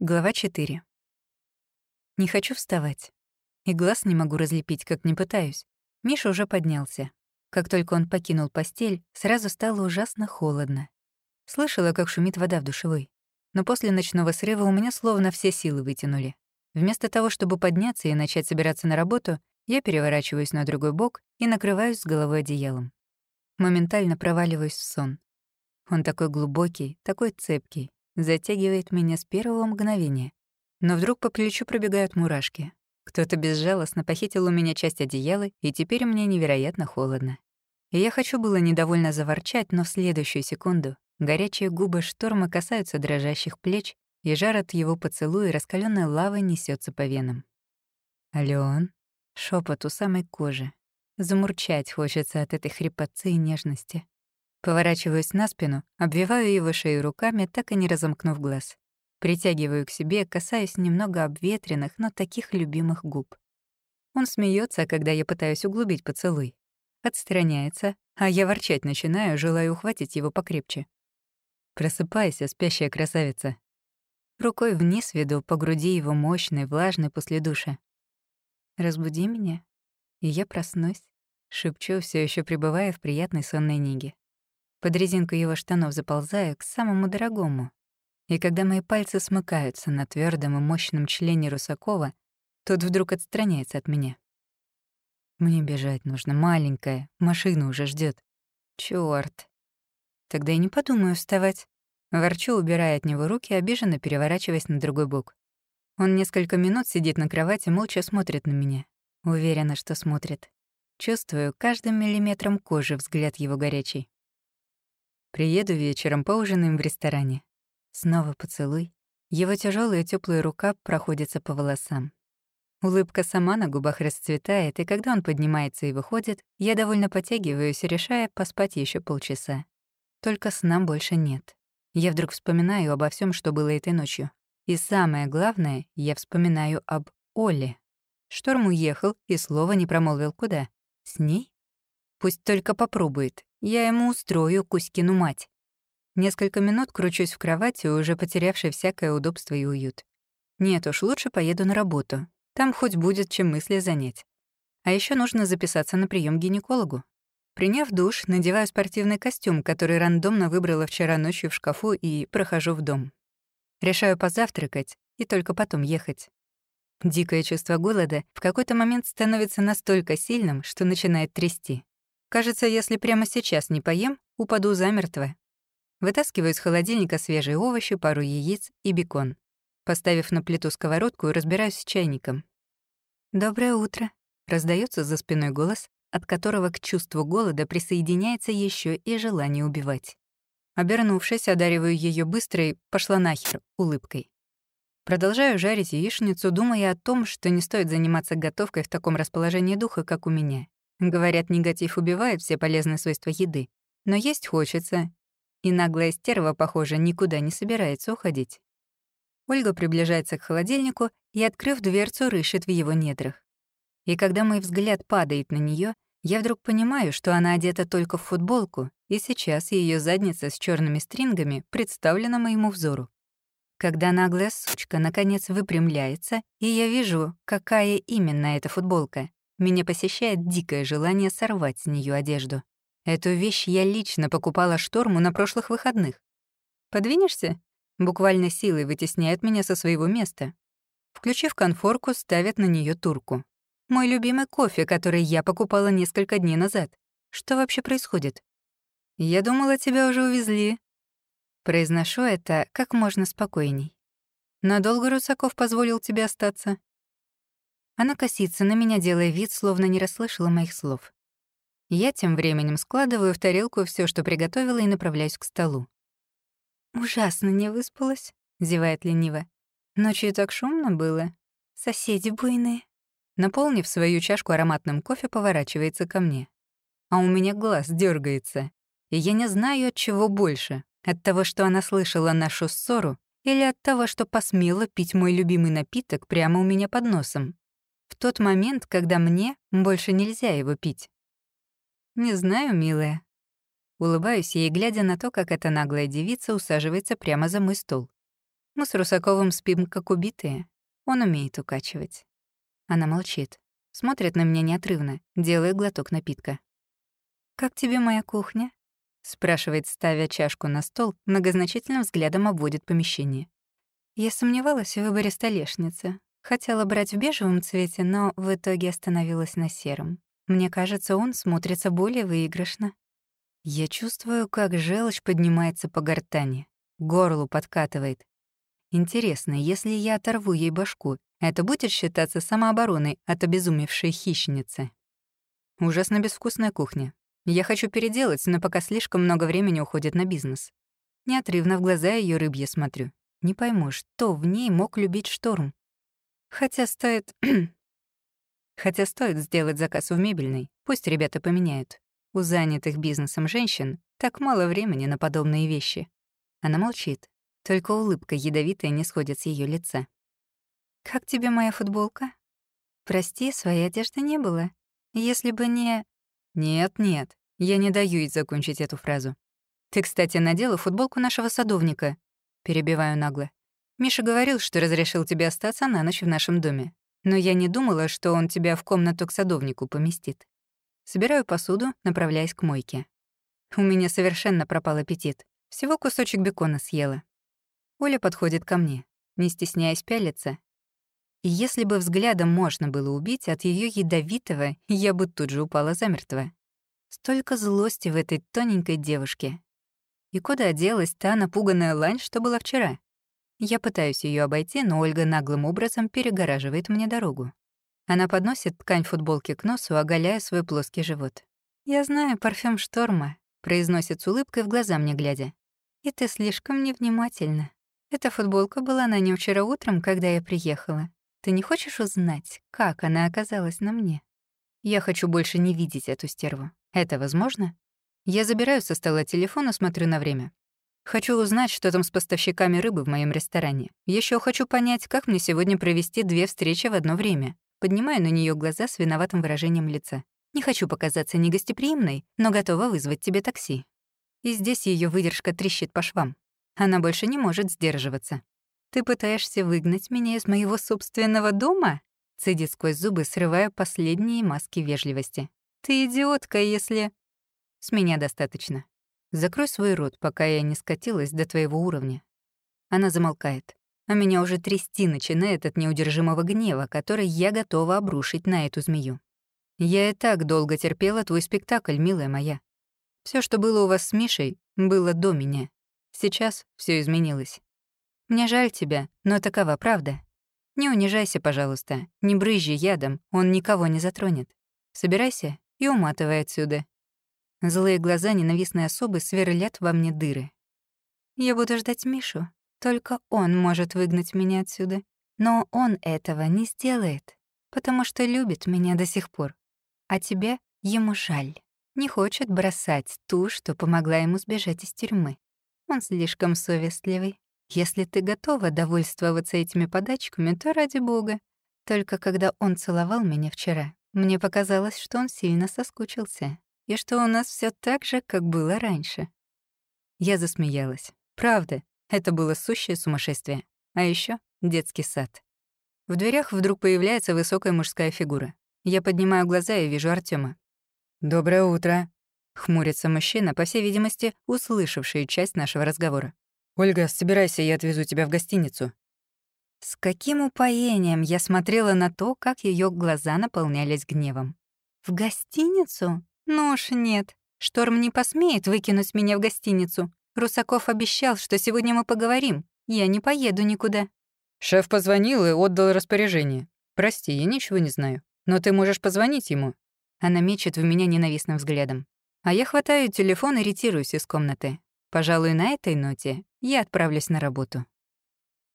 Глава 4. Не хочу вставать. И глаз не могу разлепить, как не пытаюсь. Миша уже поднялся. Как только он покинул постель, сразу стало ужасно холодно. Слышала, как шумит вода в душевой. Но после ночного срыва у меня словно все силы вытянули. Вместо того, чтобы подняться и начать собираться на работу, я переворачиваюсь на другой бок и накрываюсь с головой одеялом. Моментально проваливаюсь в сон. Он такой глубокий, такой цепкий, затягивает меня с первого мгновения. Но вдруг по плечу пробегают мурашки. Кто-то безжалостно похитил у меня часть одеяла, и теперь мне невероятно холодно. И я хочу было недовольно заворчать, но в следующую секунду горячие губы шторма касаются дрожащих плеч, и жар от его поцелуя раскаленной лавой несется по венам. «Алён?» — шепот у самой кожи. Замурчать хочется от этой хрипотцы и нежности. Поворачиваюсь на спину, обвиваю его шею руками, так и не разомкнув глаз. Притягиваю к себе, касаясь немного обветренных, но таких любимых губ. Он смеется, когда я пытаюсь углубить поцелуй. Отстраняется, а я ворчать начинаю, желая ухватить его покрепче. «Просыпайся, спящая красавица». Рукой вниз веду по груди его мощной, влажной после душа. «Разбуди меня, и я проснусь», — шепчу, все еще пребывая в приятной сонной неге. Под резинку его штанов заползаю к самому дорогому. И когда мои пальцы смыкаются на твердом и мощном члене Русакова, тот вдруг отстраняется от меня. Мне бежать нужно, маленькая, машина уже ждет. Чёрт. Тогда я не подумаю вставать. Ворчу, убирая от него руки, обиженно переворачиваясь на другой бок. Он несколько минут сидит на кровати, молча смотрит на меня. Уверена, что смотрит. Чувствую каждым миллиметром кожи взгляд его горячий. Приеду вечером, поужинаем в ресторане. Снова поцелуй. Его тяжелая теплая рука проходится по волосам. Улыбка сама на губах расцветает, и когда он поднимается и выходит, я довольно потягиваюсь, решая поспать еще полчаса. Только сна больше нет. Я вдруг вспоминаю обо всем, что было этой ночью. И самое главное, я вспоминаю об Оле. Шторм уехал и слова не промолвил куда. С ней? Пусть только попробует. Я ему устрою Кузькину мать. Несколько минут кручусь в кровати, уже потерявшей всякое удобство и уют. Нет уж, лучше поеду на работу. Там хоть будет чем мысли занять. А еще нужно записаться на прием к гинекологу. Приняв душ, надеваю спортивный костюм, который рандомно выбрала вчера ночью в шкафу, и прохожу в дом. Решаю позавтракать и только потом ехать. Дикое чувство голода в какой-то момент становится настолько сильным, что начинает трясти. Кажется, если прямо сейчас не поем, упаду замертво. Вытаскиваю из холодильника свежие овощи, пару яиц и бекон. Поставив на плиту сковородку, разбираюсь с чайником. «Доброе утро», — раздается за спиной голос, от которого к чувству голода присоединяется еще и желание убивать. Обернувшись, одариваю ее быстрой «пошла нахер» улыбкой. Продолжаю жарить яичницу, думая о том, что не стоит заниматься готовкой в таком расположении духа, как у меня. Говорят, негатив убивает все полезные свойства еды. Но есть хочется. И наглая стерва, похоже, никуда не собирается уходить. Ольга приближается к холодильнику и, открыв дверцу, рыщет в его недрах. И когда мой взгляд падает на нее, я вдруг понимаю, что она одета только в футболку, и сейчас ее задница с черными стрингами представлена моему взору. Когда наглая сучка наконец выпрямляется, и я вижу, какая именно эта футболка, меня посещает дикое желание сорвать с нее одежду. Эту вещь я лично покупала шторму на прошлых выходных. «Подвинешься?» Буквально силой вытесняет меня со своего места. Включив конфорку, ставят на нее турку. Мой любимый кофе, который я покупала несколько дней назад. Что вообще происходит? Я думала, тебя уже увезли. Произношу это как можно спокойней. Надолго Русаков позволил тебе остаться? Она косится на меня, делая вид, словно не расслышала моих слов. Я тем временем складываю в тарелку все, что приготовила, и направляюсь к столу. «Ужасно не выспалась», — зевает лениво. «Ночью так шумно было. Соседи буйные». Наполнив свою чашку ароматным кофе, поворачивается ко мне. А у меня глаз дергается, И я не знаю, от чего больше. От того, что она слышала нашу ссору, или от того, что посмела пить мой любимый напиток прямо у меня под носом тот момент, когда мне больше нельзя его пить. «Не знаю, милая». Улыбаюсь ей, глядя на то, как эта наглая девица усаживается прямо за мой стол. Мы с Русаковым спим как убитые. Он умеет укачивать. Она молчит, смотрит на меня неотрывно, делая глоток напитка. «Как тебе моя кухня?» — спрашивает, ставя чашку на стол, многозначительным взглядом обводит помещение. Я сомневалась в выборе столешницы. Хотела брать в бежевом цвете, но в итоге остановилась на сером. Мне кажется, он смотрится более выигрышно. Я чувствую, как желчь поднимается по гортани, горлу подкатывает. Интересно, если я оторву ей башку, это будет считаться самообороной от обезумевшей хищницы? Ужасно безвкусная кухня. Я хочу переделать, но пока слишком много времени уходит на бизнес. Неотрывно в глаза ее рыбье смотрю. Не пойму, что в ней мог любить шторм. Хотя стоит... Хотя стоит сделать заказ в мебельной, пусть ребята поменяют. У занятых бизнесом женщин так мало времени на подобные вещи. Она молчит, только улыбка ядовитая не сходит с ее лица. «Как тебе моя футболка?» «Прости, своей одежды не было. Если бы не...» «Нет-нет, я не даю ей закончить эту фразу. Ты, кстати, надела футболку нашего садовника. Перебиваю нагло. Миша говорил, что разрешил тебе остаться на ночь в нашем доме. Но я не думала, что он тебя в комнату к садовнику поместит. Собираю посуду, направляясь к мойке. У меня совершенно пропал аппетит. Всего кусочек бекона съела. Оля подходит ко мне, не стесняясь пялиться. И если бы взглядом можно было убить, от ее ядовитого я бы тут же упала замертво. Столько злости в этой тоненькой девушке. И куда делась та напуганная лань, что была вчера? Я пытаюсь ее обойти, но Ольга наглым образом перегораживает мне дорогу. Она подносит ткань футболки к носу, оголяя свой плоский живот. «Я знаю парфюм шторма», — произносит с улыбкой в глаза мне глядя. «И ты слишком невнимательна. Эта футболка была на нем вчера утром, когда я приехала. Ты не хочешь узнать, как она оказалась на мне? Я хочу больше не видеть эту стерву. Это возможно?» Я забираю со стола телефон и смотрю на время. Хочу узнать, что там с поставщиками рыбы в моем ресторане. Еще хочу понять, как мне сегодня провести две встречи в одно время. Поднимаю на нее глаза с виноватым выражением лица. Не хочу показаться негостеприимной, но готова вызвать тебе такси. И здесь ее выдержка трещит по швам. Она больше не может сдерживаться. «Ты пытаешься выгнать меня из моего собственного дома?» Цедит сквозь зубы, срывая последние маски вежливости. «Ты идиотка, если...» С меня достаточно. Закрой свой рот, пока я не скатилась до твоего уровня. Она замолкает, а меня уже трясти начинает от неудержимого гнева, который я готова обрушить на эту змею. Я и так долго терпела твой спектакль, милая моя. Все, что было у вас с Мишей, было до меня. Сейчас все изменилось. Мне жаль тебя, но такова правда. Не унижайся, пожалуйста, не брызжи ядом, он никого не затронет. Собирайся и уматывай отсюда, Злые глаза ненавистной особы сверлят во мне дыры. Я буду ждать Мишу. Только он может выгнать меня отсюда. Но он этого не сделает, потому что любит меня до сих пор. А тебе ему жаль. Не хочет бросать ту, что помогла ему сбежать из тюрьмы. Он слишком совестливый. Если ты готова довольствоваться этими подачками, то ради бога. Только когда он целовал меня вчера, мне показалось, что он сильно соскучился и что у нас все так же, как было раньше. Я засмеялась. Правда, это было сущее сумасшествие. А еще детский сад. В дверях вдруг появляется высокая мужская фигура. Я поднимаю глаза и вижу Артема. «Доброе утро», — хмурится мужчина, по всей видимости, услышавший часть нашего разговора. «Ольга, собирайся, я отвезу тебя в гостиницу». С каким упоением я смотрела на то, как ее глаза наполнялись гневом. «В гостиницу? Ну уж нет. Шторм не посмеет выкинуть меня в гостиницу. Русаков обещал, что сегодня мы поговорим. Я не поеду никуда. Шеф позвонил и отдал распоряжение. Прости, я ничего не знаю. Но ты можешь позвонить ему. Она мечет в меня ненавистным взглядом. А я хватаю телефон и ретируюсь из комнаты. Пожалуй, на этой ноте я отправлюсь на работу.